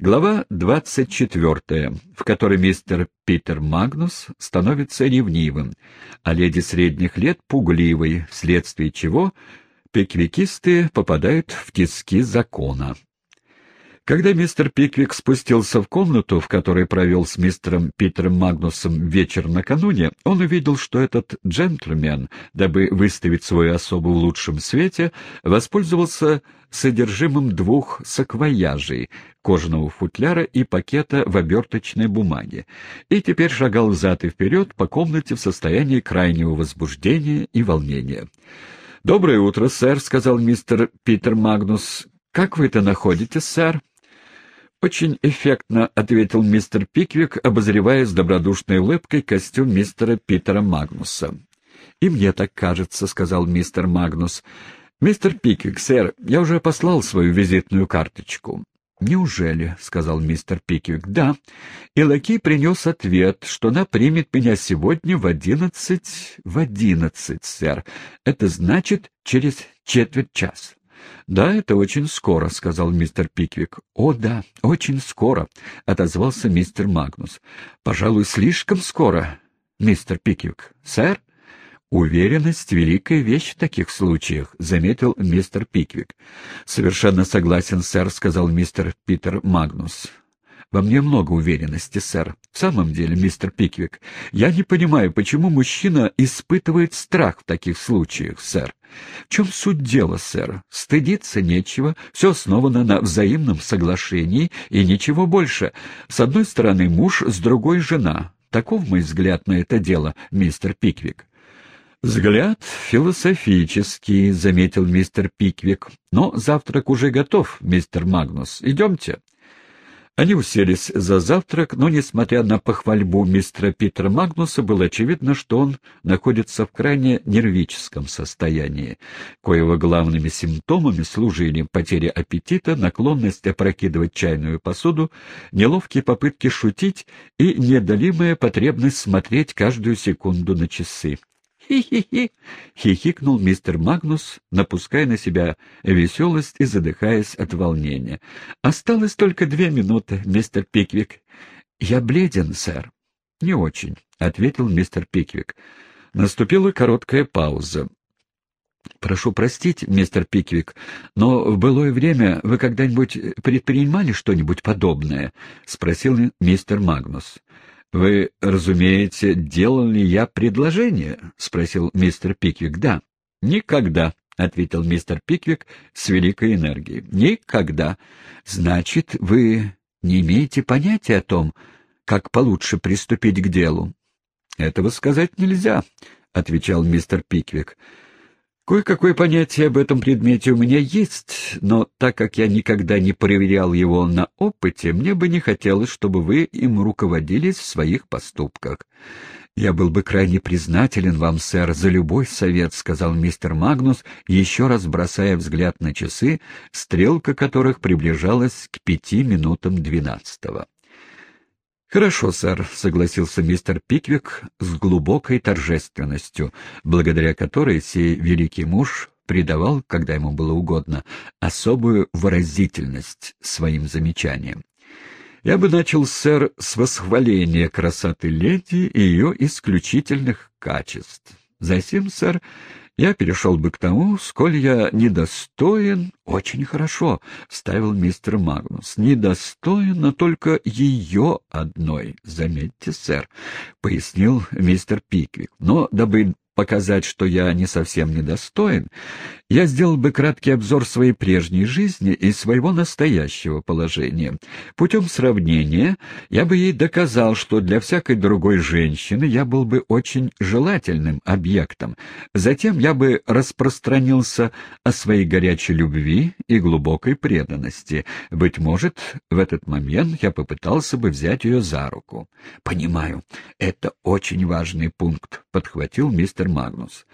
Глава 24, в которой мистер Питер Магнус становится ревнивым, а леди средних лет пугливой, вследствие чего пиквикисты попадают в тиски закона. Когда мистер Пиквик спустился в комнату, в которой провел с мистером Питером Магнусом вечер накануне, он увидел, что этот джентльмен, дабы выставить свою особу в лучшем свете, воспользовался содержимым двух саквояжей, кожаного футляра и пакета в оберточной бумаге, и теперь шагал взад и вперед по комнате в состоянии крайнего возбуждения и волнения. «Доброе утро, сэр», — сказал мистер Питер Магнус. «Как вы это находите, сэр?» «Очень эффектно», — ответил мистер Пиквик, обозревая с добродушной улыбкой костюм мистера Питера Магнуса. «И мне так кажется», — сказал мистер Магнус. «Мистер Пиквик, сэр, я уже послал свою визитную карточку». «Неужели?» — сказал мистер Пиквик. «Да». И лакей принес ответ, что она примет меня сегодня в одиннадцать... в одиннадцать, сэр. Это значит через четверть часа. «Да, это очень скоро», — сказал мистер Пиквик. «О, да, очень скоро», — отозвался мистер Магнус. «Пожалуй, слишком скоро, мистер Пиквик. Сэр?» «Уверенность — великая вещь в таких случаях», — заметил мистер Пиквик. «Совершенно согласен, сэр», — сказал мистер Питер Магнус. Во мне много уверенности, сэр. В самом деле, мистер Пиквик, я не понимаю, почему мужчина испытывает страх в таких случаях, сэр. В чем суть дела, сэр? Стыдиться нечего, все основано на взаимном соглашении и ничего больше. С одной стороны муж, с другой жена. Таков мой взгляд на это дело, мистер Пиквик. «Взгляд философический», — заметил мистер Пиквик. «Но завтрак уже готов, мистер Магнус. Идемте». Они уселись за завтрак, но, несмотря на похвальбу мистера Питера Магнуса, было очевидно, что он находится в крайне нервическом состоянии, коего главными симптомами служили потеря аппетита, наклонность опрокидывать чайную посуду, неловкие попытки шутить и неодолимая потребность смотреть каждую секунду на часы. «Хи-хи-хи!» — хихикнул мистер Магнус, напуская на себя веселость и задыхаясь от волнения. «Осталось только две минуты, мистер Пиквик». «Я бледен, сэр». «Не очень», — ответил мистер Пиквик. Наступила короткая пауза. «Прошу простить, мистер Пиквик, но в былое время вы когда-нибудь предпринимали что-нибудь подобное?» — спросил мистер Магнус. «Вы разумеете, делал ли я предложение?» — спросил мистер Пиквик. «Да». «Никогда», — ответил мистер Пиквик с великой энергией. «Никогда. Значит, вы не имеете понятия о том, как получше приступить к делу?» «Этого сказать нельзя», — отвечал мистер Пиквик. Кое-какое понятие об этом предмете у меня есть, но так как я никогда не проверял его на опыте, мне бы не хотелось, чтобы вы им руководились в своих поступках. «Я был бы крайне признателен вам, сэр, за любой совет», — сказал мистер Магнус, еще раз бросая взгляд на часы, стрелка которых приближалась к пяти минутам двенадцатого. «Хорошо, сэр», — согласился мистер Пиквик с глубокой торжественностью, благодаря которой сей великий муж придавал, когда ему было угодно, особую выразительность своим замечаниям. «Я бы начал, сэр, с восхваления красоты леди и ее исключительных качеств. Затем, сэр, я перешел бы к тому, сколь я недостоин... — Очень хорошо, — вставил мистер Магнус. — Недостоин, но только ее одной, заметьте, сэр, — пояснил мистер Пиквик. Но, дабы показать, что я не совсем недостоин, я сделал бы краткий обзор своей прежней жизни и своего настоящего положения. Путем сравнения я бы ей доказал, что для всякой другой женщины я был бы очень желательным объектом. Затем я бы распространился о своей горячей любви и глубокой преданности. Быть может, в этот момент я попытался бы взять ее за руку. «Понимаю, это очень важный пункт», — подхватил мистер Магнус.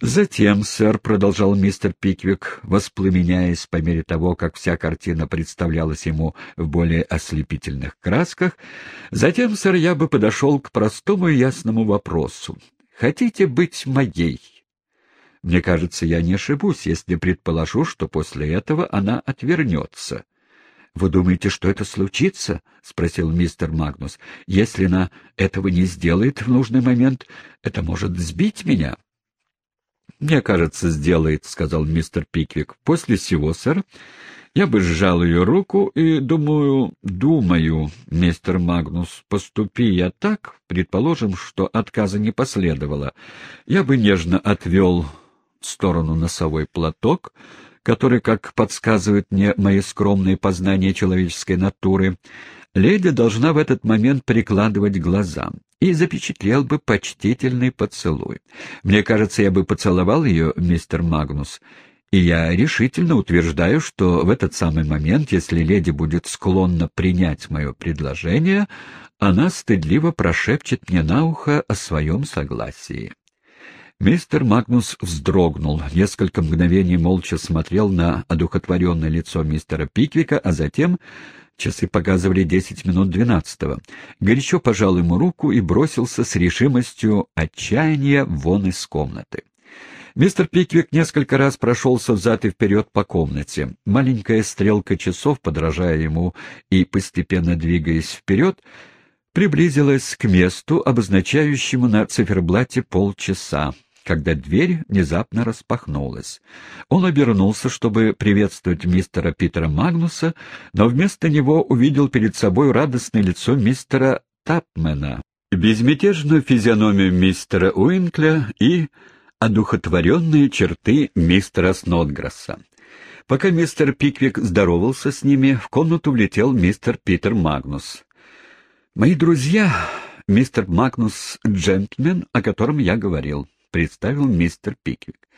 «Затем, сэр», — продолжал мистер Пиквик, воспламеняясь по мере того, как вся картина представлялась ему в более ослепительных красках, затем, сэр, я бы подошел к простому и ясному вопросу. «Хотите быть моей?» Мне кажется, я не ошибусь, если предположу, что после этого она отвернется. «Вы думаете, что это случится?» — спросил мистер Магнус. «Если она этого не сделает в нужный момент, это может сбить меня». «Мне кажется, сделает», — сказал мистер Пиквик. «После всего, сэр, я бы сжал ее руку и, думаю, думаю, мистер Магнус, поступи я так, предположим, что отказа не последовало, я бы нежно отвел в сторону носовой платок, который, как подсказывают мне мои скромные познания человеческой натуры, леди должна в этот момент прикладывать глазам, и запечатлел бы почтительный поцелуй. Мне кажется, я бы поцеловал ее, мистер Магнус, и я решительно утверждаю, что в этот самый момент, если леди будет склонна принять мое предложение, она стыдливо прошепчет мне на ухо о своем согласии. Мистер Магнус вздрогнул, несколько мгновений молча смотрел на одухотворенное лицо мистера Пиквика, а затем Часы показывали десять минут двенадцатого. Горячо пожал ему руку и бросился с решимостью отчаяния вон из комнаты. Мистер Пиквик несколько раз прошелся взад и вперед по комнате. Маленькая стрелка часов, подражая ему и постепенно двигаясь вперед, приблизилась к месту, обозначающему на циферблате полчаса когда дверь внезапно распахнулась. Он обернулся, чтобы приветствовать мистера Питера Магнуса, но вместо него увидел перед собой радостное лицо мистера Тапмена, безмятежную физиономию мистера Уинкля и одухотворенные черты мистера Снотграсса. Пока мистер Пиквик здоровался с ними, в комнату влетел мистер Питер Магнус. «Мои друзья, мистер Магнус — джентльмен, о котором я говорил». — представил мистер Пиквик.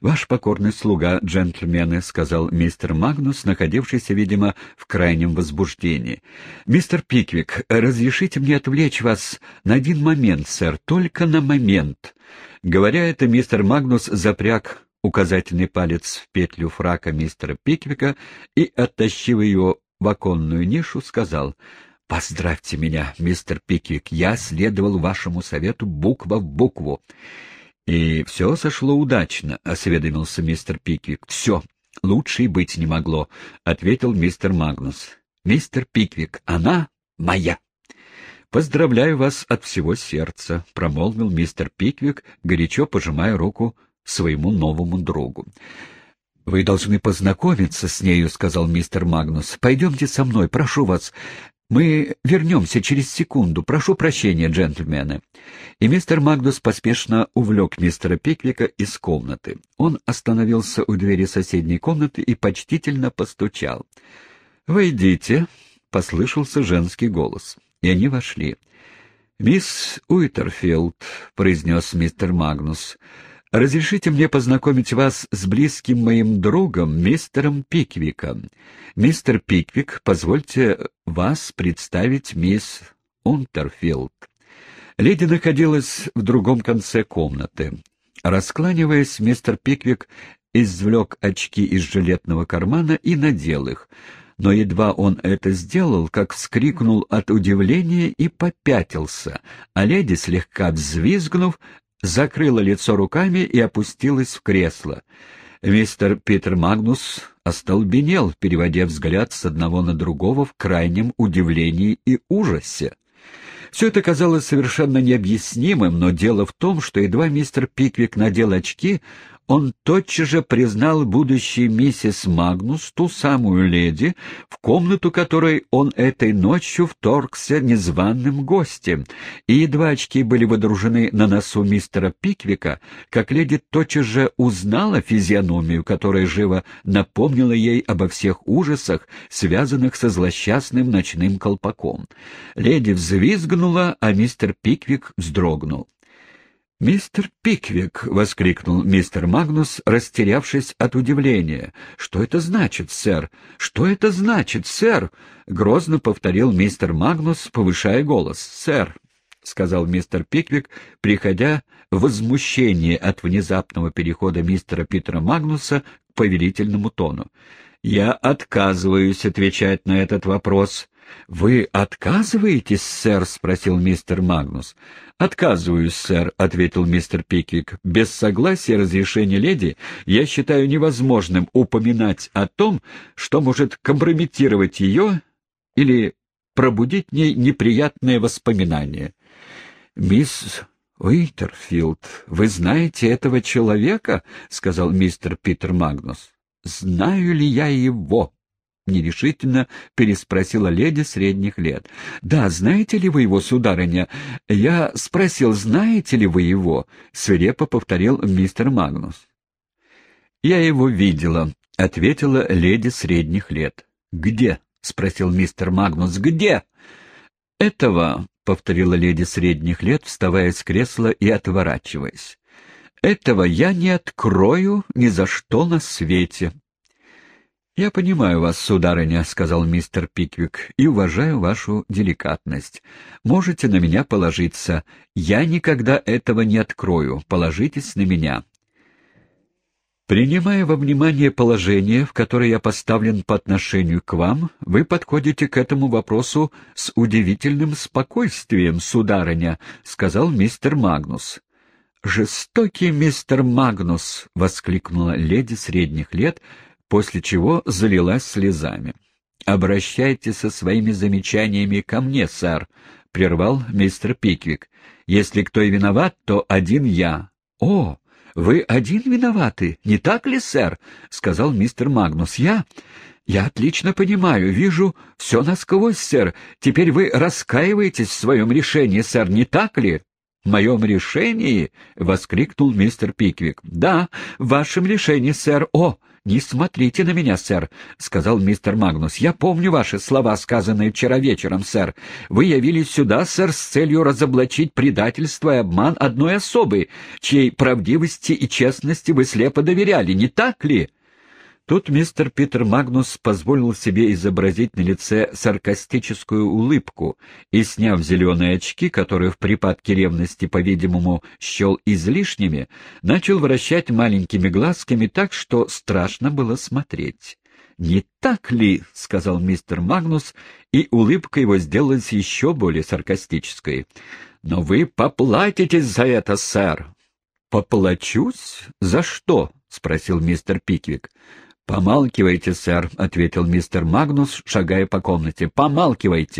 «Ваш покорный слуга, джентльмены», — сказал мистер Магнус, находившийся, видимо, в крайнем возбуждении. «Мистер Пиквик, разрешите мне отвлечь вас на один момент, сэр, только на момент». Говоря это, мистер Магнус запряг указательный палец в петлю фрака мистера Пиквика и, оттащив ее в оконную нишу, сказал — «Поздравьте меня, мистер Пиквик, я следовал вашему совету буква в букву. «И все сошло удачно», — осведомился мистер Пиквик. «Все. Лучше и быть не могло», — ответил мистер Магнус. «Мистер Пиквик, она моя». «Поздравляю вас от всего сердца», — промолвил мистер Пиквик, горячо пожимая руку своему новому другу. «Вы должны познакомиться с нею», — сказал мистер Магнус. «Пойдемте со мной, прошу вас. Мы вернемся через секунду. Прошу прощения, джентльмены. И мистер Магдус поспешно увлек мистера Пиквика из комнаты. Он остановился у двери соседней комнаты и почтительно постучал. «Войдите», — послышался женский голос. И они вошли. «Мисс Уитерфилд», — произнес мистер Магнус, — Разрешите мне познакомить вас с близким моим другом, мистером Пиквиком. Мистер Пиквик, позвольте вас представить мисс Унтерфилд. Леди находилась в другом конце комнаты. Раскланиваясь, мистер Пиквик извлек очки из жилетного кармана и надел их. Но едва он это сделал, как вскрикнул от удивления и попятился, а леди, слегка взвизгнув, закрыла лицо руками и опустилась в кресло. Мистер Питер Магнус остолбенел, переводя взгляд с одного на другого в крайнем удивлении и ужасе. Все это казалось совершенно необъяснимым, но дело в том, что едва мистер Пиквик надел очки, он тотчас же признал будущей миссис Магнус, ту самую леди, в комнату которой он этой ночью вторгся незваным гостем, и едва очки были водружены на носу мистера Пиквика, как леди тотчас же узнала физиономию, которая живо напомнила ей обо всех ужасах, связанных со злосчастным ночным колпаком. Леди взвизгнула, а мистер Пиквик вздрогнул. «Мистер Пиквик!» — воскликнул мистер Магнус, растерявшись от удивления. «Что это значит, сэр? Что это значит, сэр?» — грозно повторил мистер Магнус, повышая голос. «Сэр!» — сказал мистер Пиквик, приходя в возмущение от внезапного перехода мистера Питера Магнуса к повелительному тону. «Я отказываюсь отвечать на этот вопрос». «Вы отказываетесь, сэр?» — спросил мистер Магнус. «Отказываюсь, сэр», — ответил мистер Пиквик. «Без согласия разрешения леди я считаю невозможным упоминать о том, что может компрометировать ее или пробудить в ней неприятные воспоминания». «Мисс Уитерфилд, вы знаете этого человека?» — сказал мистер Питер Магнус. «Знаю ли я его?» — нерешительно переспросила леди средних лет. «Да, знаете ли вы его, сударыня?» «Я спросил, знаете ли вы его?» — свирепо повторил мистер Магнус. «Я его видела», — ответила леди средних лет. «Где?» — спросил мистер Магнус. «Где?» «Этого», — повторила леди средних лет, вставая с кресла и отворачиваясь. «Этого я не открою ни за что на свете». «Я понимаю вас, сударыня», — сказал мистер Пиквик, — «и уважаю вашу деликатность. Можете на меня положиться. Я никогда этого не открою. Положитесь на меня». Принимая во внимание положение, в которое я поставлен по отношению к вам, вы подходите к этому вопросу с удивительным спокойствием, сударыня, — сказал мистер Магнус. «Жестокий мистер Магнус!» — воскликнула леди средних лет, после чего залилась слезами. «Обращайтесь со своими замечаниями ко мне, сэр», — прервал мистер Пиквик. «Если кто и виноват, то один я». «О!» «Вы один виноваты, не так ли, сэр?» — сказал мистер Магнус. «Я... я отлично понимаю, вижу все насквозь, сэр. Теперь вы раскаиваетесь в своем решении, сэр, не так ли?» «В моем решении?» — воскликнул мистер Пиквик. «Да, в вашем решении, сэр. О, не смотрите на меня, сэр», — сказал мистер Магнус. «Я помню ваши слова, сказанные вчера вечером, сэр. Вы явились сюда, сэр, с целью разоблачить предательство и обман одной особы, чьей правдивости и честности вы слепо доверяли, не так ли?» Тут мистер Питер Магнус позволил себе изобразить на лице саркастическую улыбку и, сняв зеленые очки, которые в припадке ревности, по-видимому, счел излишними, начал вращать маленькими глазками так, что страшно было смотреть. «Не так ли?» — сказал мистер Магнус, и улыбка его сделалась еще более саркастической. «Но вы поплатитесь за это, сэр!» «Поплачусь? За что?» — спросил мистер Пиквик. «Помалкивайте, сэр», — ответил мистер Магнус, шагая по комнате. «Помалкивайте!»